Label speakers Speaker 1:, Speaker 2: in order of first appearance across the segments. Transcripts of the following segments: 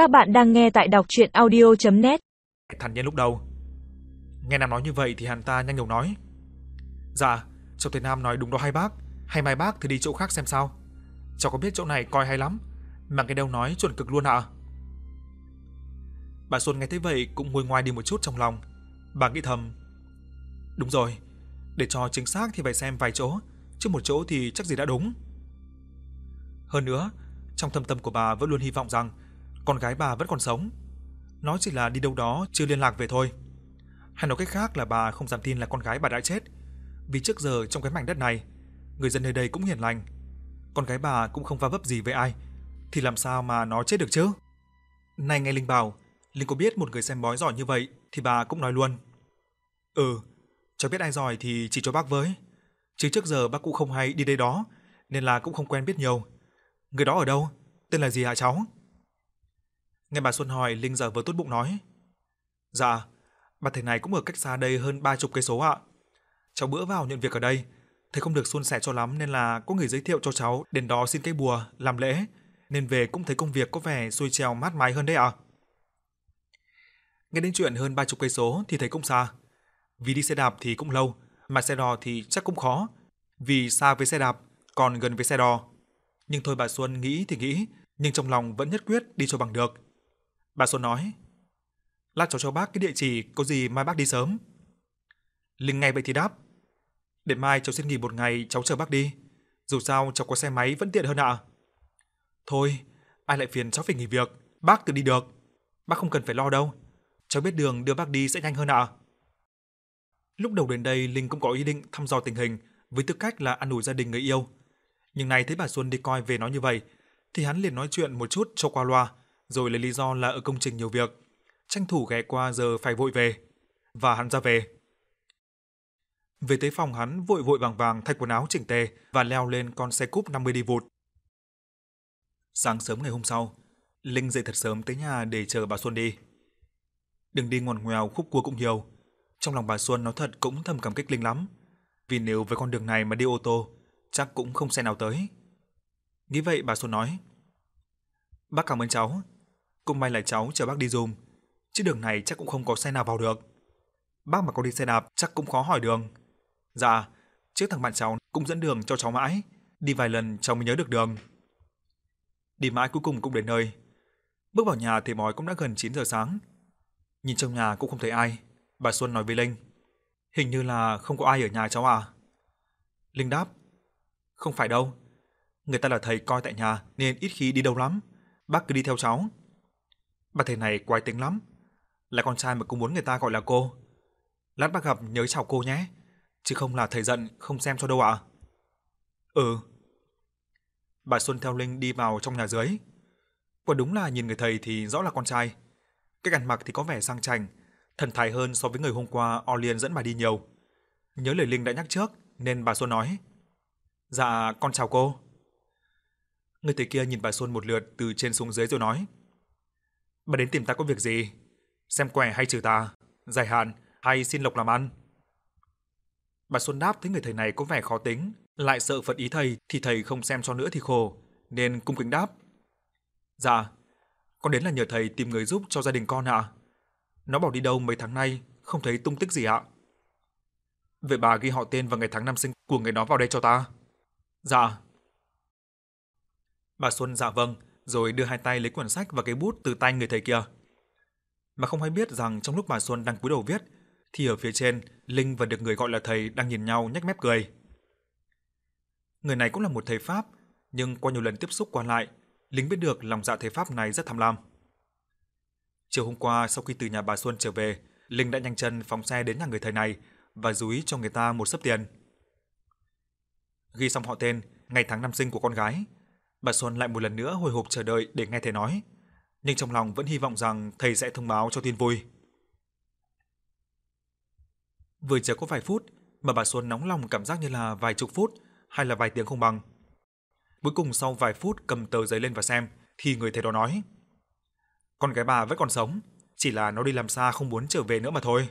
Speaker 1: Các bạn đang nghe tại đọc audio net
Speaker 2: Thản nhiên lúc đầu. Nghe Nam nói như vậy thì hắn ta nhanh nhẩu nói. Dạ, cháu thấy Nam nói đúng đó hai bác, hay mai bác thì đi chỗ khác xem sao. Cháu có biết chỗ này coi hay lắm, mà cái đâu nói chuẩn cực luôn ạ. Bà Xuân nghe thấy vậy cũng nguôi ngoai đi một chút trong lòng. Bà nghĩ thầm. Đúng rồi, để cho chính xác thì phải xem vài chỗ, chứ một chỗ thì chắc gì đã đúng. Hơn nữa, trong thâm tâm của bà vẫn luôn hy vọng rằng con gái bà vẫn còn sống. Nó chỉ là đi đâu đó chưa liên lạc về thôi. Hay nói cách khác là bà không dám tin là con gái bà đã chết. Vì trước giờ trong cái mảnh đất này, người dân nơi đây cũng hiền lành. Con gái bà cũng không va vấp gì với ai, thì làm sao mà nó chết được chứ? Này nghe Linh bảo, Linh có biết một người xem bói giỏi như vậy thì bà cũng nói luôn. Ừ, cho biết ai giỏi thì chỉ cho bác với. Chứ trước giờ bác cũng không hay đi đây đó, nên là cũng không quen biết nhiều. Người đó ở đâu? Tên là gì hả cháu? Nghe bà Xuân hỏi, Linh giờ vừa tốt bụng nói. Dạ, bà thầy này cũng ở cách xa đây hơn ba chục cây số ạ. Cháu bữa vào nhận việc ở đây, thầy không được suôn sẻ cho lắm nên là có người giới thiệu cho cháu đến đó xin cây bùa, làm lễ, nên về cũng thấy công việc có vẻ xuôi trèo mát mái hơn đấy ạ. Nghe đến chuyện hơn ba chục cây số thì thấy cũng xa. Vì đi xe đạp thì cũng lâu, mà xe đò thì chắc cũng khó. Vì xa với xe đạp, còn gần với xe đò. Nhưng thôi bà Xuân nghĩ thì nghĩ, nhưng trong lòng vẫn nhất quyết đi cho bằng được. Bà Xuân nói, lát cháu cho bác cái địa chỉ, có gì mai bác đi sớm. Linh ngay vậy thì đáp, để mai cháu xin nghỉ một ngày cháu chờ bác đi. Dù sao cháu có xe máy vẫn tiện hơn ạ. Thôi, ai lại phiền cháu phải nghỉ việc, bác tự đi được. Bác không cần phải lo đâu. Cháu biết đường đưa bác đi sẽ nhanh hơn ạ. Lúc đầu đến đây Linh cũng có ý định thăm dò tình hình với tư cách là ăn ủi gia đình người yêu. Nhưng nay thấy bà Xuân đi coi về nói như vậy, thì hắn liền nói chuyện một chút cho qua loa, rồi lấy lý do là ở công trình nhiều việc, tranh thủ ghé qua giờ phải vội về. Và hắn ra về. Về tới phòng hắn vội vội vàng vàng thay quần áo chỉnh tề và leo lên con xe cúp 50 đi vụt. Sáng sớm ngày hôm sau, Linh dậy thật sớm tới nhà để chờ bà Xuân đi. Đừng đi ngoằn ngoèo khúc cua cũng nhiều. Trong lòng bà Xuân nói thật cũng thầm cảm kích Linh lắm. Vì nếu với con đường này mà đi ô tô, chắc cũng không xe nào tới. Nghĩ vậy bà Xuân nói. Bác cảm ơn cháu. Cũng may là cháu chở bác đi dùm. Chứ đường này chắc cũng không có xe nào vào được. Bác mà có đi xe đạp chắc cũng khó hỏi đường. Dạ, trước thằng bạn cháu cũng dẫn đường cho cháu mãi. Đi vài lần cháu mới nhớ được đường. Đi mãi cuối cùng cũng đến nơi. Bước vào nhà thì mỏi cũng đã gần 9 giờ sáng. Nhìn trong nhà cũng không thấy ai. Bà Xuân nói với Linh. Hình như là không có ai ở nhà cháu à? Linh đáp. Không phải đâu. Người ta là thầy coi tại nhà nên ít khi đi đâu lắm. Bác cứ đi theo cháu. Bà thầy này quái tính lắm. Là con trai mà cũng muốn người ta gọi là cô. Lát bác gặp nhớ chào cô nhé. Chứ không là thầy giận không xem cho đâu ạ. À? Ừ. Bà Xuân theo Linh đi vào trong nhà dưới. Quả đúng là nhìn người thầy thì rõ là con trai. Cách ăn mặc thì có vẻ sang chảnh, thần thái hơn so với người hôm qua Orlian dẫn bà đi nhiều. Nhớ lời Linh đã nhắc trước nên bà Xuân nói: "Dạ, con chào cô." Người thầy kia nhìn bà Xuân một lượt từ trên xuống dưới rồi nói: "Bà đến tìm ta có việc gì? Xem quẻ hay trừ tà, dài hạn hay xin lộc làm ăn?" Bà Xuân đáp thấy người thầy này có vẻ khó tính, lại sợ Phật ý thầy thì thầy không xem cho nữa thì khổ, nên cung kính đáp: "Dạ, con đến là nhờ thầy tìm người giúp cho gia đình con ạ." Nó bỏ đi đâu mấy tháng nay, không thấy tung tích gì ạ. Vậy bà ghi họ tên và ngày tháng năm sinh của người đó vào đây cho ta. Dạ. Bà Xuân dạ vâng, rồi đưa hai tay lấy quyển sách và cái bút từ tay người thầy kia. Mà không hay biết rằng trong lúc bà Xuân đang cúi đầu viết, thì ở phía trên, Linh và được người gọi là thầy đang nhìn nhau nhếch mép cười. Người này cũng là một thầy Pháp, nhưng qua nhiều lần tiếp xúc qua lại, Linh biết được lòng dạ thầy Pháp này rất tham lam. Chiều hôm qua sau khi từ nhà bà Xuân trở về, Linh đã nhanh chân phóng xe đến nhà người thầy này và dúi cho người ta một sấp tiền. Ghi xong họ tên, ngày tháng năm sinh của con gái, bà Xuân lại một lần nữa hồi hộp chờ đợi để nghe thầy nói, nhưng trong lòng vẫn hy vọng rằng thầy sẽ thông báo cho tin vui. Vừa chờ có vài phút mà bà Xuân nóng lòng cảm giác như là vài chục phút hay là vài tiếng không bằng. Cuối cùng sau vài phút cầm tờ giấy lên và xem thì người thầy đó nói: con gái bà vẫn còn sống, chỉ là nó đi làm xa không muốn trở về nữa mà thôi.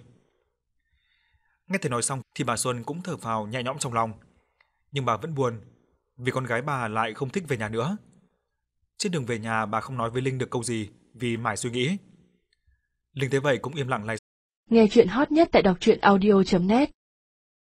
Speaker 2: Nghe thầy nói xong thì bà Xuân cũng thở phào nhẹ nhõm trong lòng. Nhưng bà vẫn buồn, vì con gái bà lại không thích về nhà nữa. Trên đường về nhà, bà không nói với Linh được câu gì vì mãi suy nghĩ. Linh thấy vậy cũng im lặng lại.
Speaker 3: Nghe chuyện hot nhất tại đọc truyện audio net